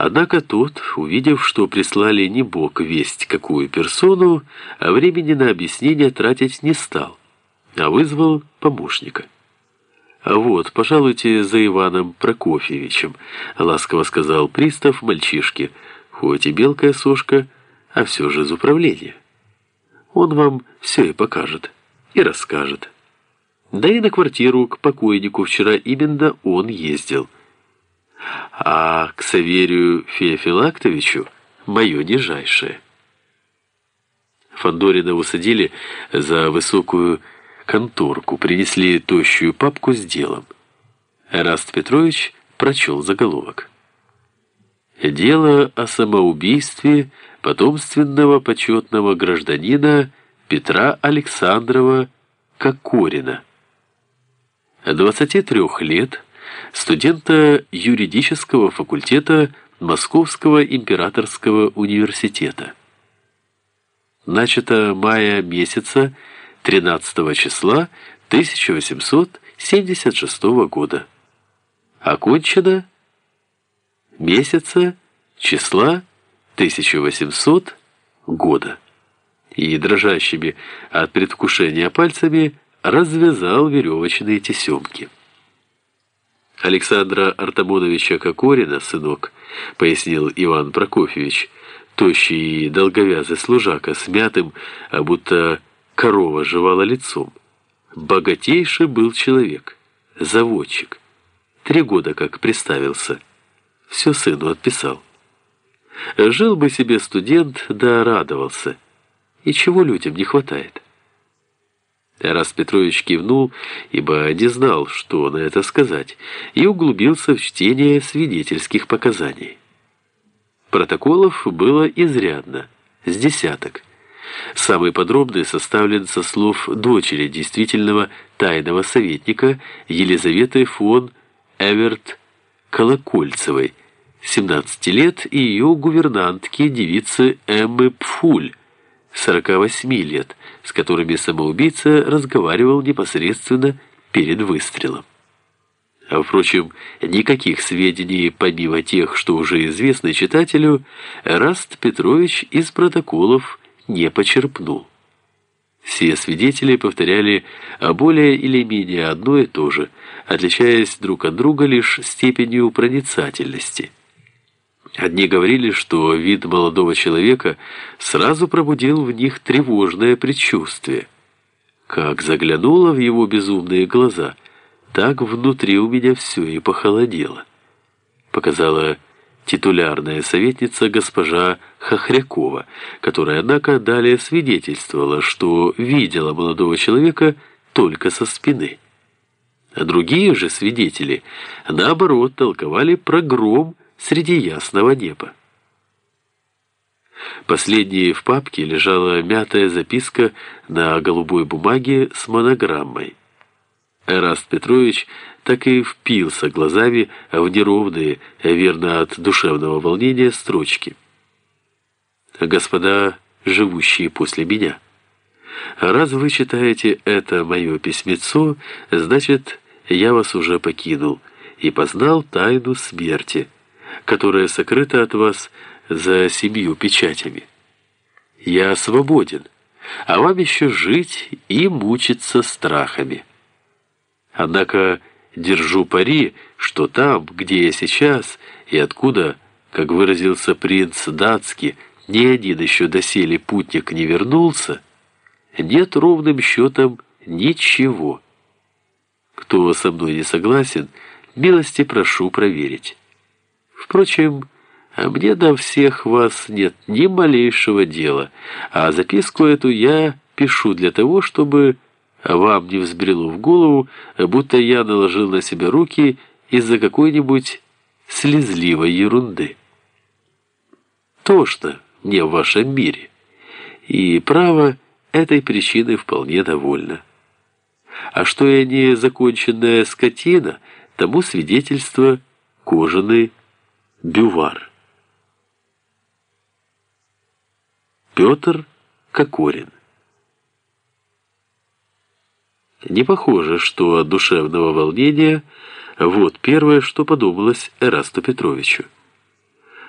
Однако тот, увидев, что прислали не бог весть какую персону, а времени на объяснение тратить не стал, а вызвал помощника. «А вот, пожалуйте за Иваном Прокофьевичем», — ласково сказал пристав мальчишке, «хоть и белкая сошка, а все же из управления. Он вам все и покажет, и расскажет». Да и на квартиру к покойнику вчера именно он ездил. А к Саверию Феофилактовичу мое нижайшее. Фандорина усадили за высокую конторку, принесли тощую папку с делом. Эраст Петрович прочел заголовок. Дело о самоубийстве потомственного почетного гражданина Петра Александрова Кокорина. 23 лет, студента юридического факультета Московского императорского университета. Начато мая месяца 13 числа 1876 года. Окончено месяца числа 1800 года. И дрожащими от предвкушения пальцами развязал веревочные тесемки. Александра Артамоновича Кокорина, сынок, пояснил Иван Прокофьевич, тощий и долговязый служака, смятым, а будто корова жевала лицом. Богатейший был человек, заводчик. Три года как приставился. Все сыну отписал. Жил бы себе студент, да радовался. И чего людям не хватает? Тарас Петрович кивнул, ибо не знал, что на это сказать, и углубился в чтение свидетельских показаний. Протоколов было изрядно, с десяток. Самый подробный составлен со слов дочери действительного тайного советника Елизаветы фон Эверт Колокольцевой, 17 лет, и ее гувернантки девицы Эммы Пфуль, 48 лет, с которыми самоубийца разговаривал непосредственно перед выстрелом. А, впрочем, никаких сведений, помимо тех, что уже известны читателю, Раст Петрович из протоколов не почерпнул. Все свидетели повторяли более или менее одно и то же, отличаясь друг от друга лишь степенью проницательности – Одни говорили, что вид молодого человека сразу пробудил в них тревожное предчувствие. Как заглянуло в его безумные глаза, так внутри у меня все и похолодело. Показала титулярная советница госпожа Хохрякова, которая, однако, далее свидетельствовала, что видела молодого человека только со спины. А другие же свидетели, наоборот, толковали про гром, среди ясного неба. Последней в папке лежала мятая записка на голубой бумаге с монограммой. Эраст Петрович так и впился глазами в неровные, верно от душевного волнения, строчки. «Господа, живущие после меня, раз вы читаете это мое письмецо, значит, я вас уже покинул и познал тайну смерти» которая сокрыта от вас за семью печатями. Я свободен, а вам еще жить и мучиться страхами. Однако держу пари, что там, где я сейчас, и откуда, как выразился принц датский, ни один еще доселе путник не вернулся, нет ровным счетом ничего. Кто со мной не согласен, милости прошу проверить. Впрочем, мне до всех вас нет ни малейшего дела, а записку эту я пишу для того, чтобы вам не взбрело в голову, будто я наложил на себя руки из-за какой-нибудь слезливой ерунды. Тошно мне в вашем мире, и право этой причины вполне довольно. А что я не законченная скотина, тому свидетельство кожаный Бювар. Петр Кокорин. Не похоже, что от душевного волнения вот первое, что подумалось Эрасту Петровичу.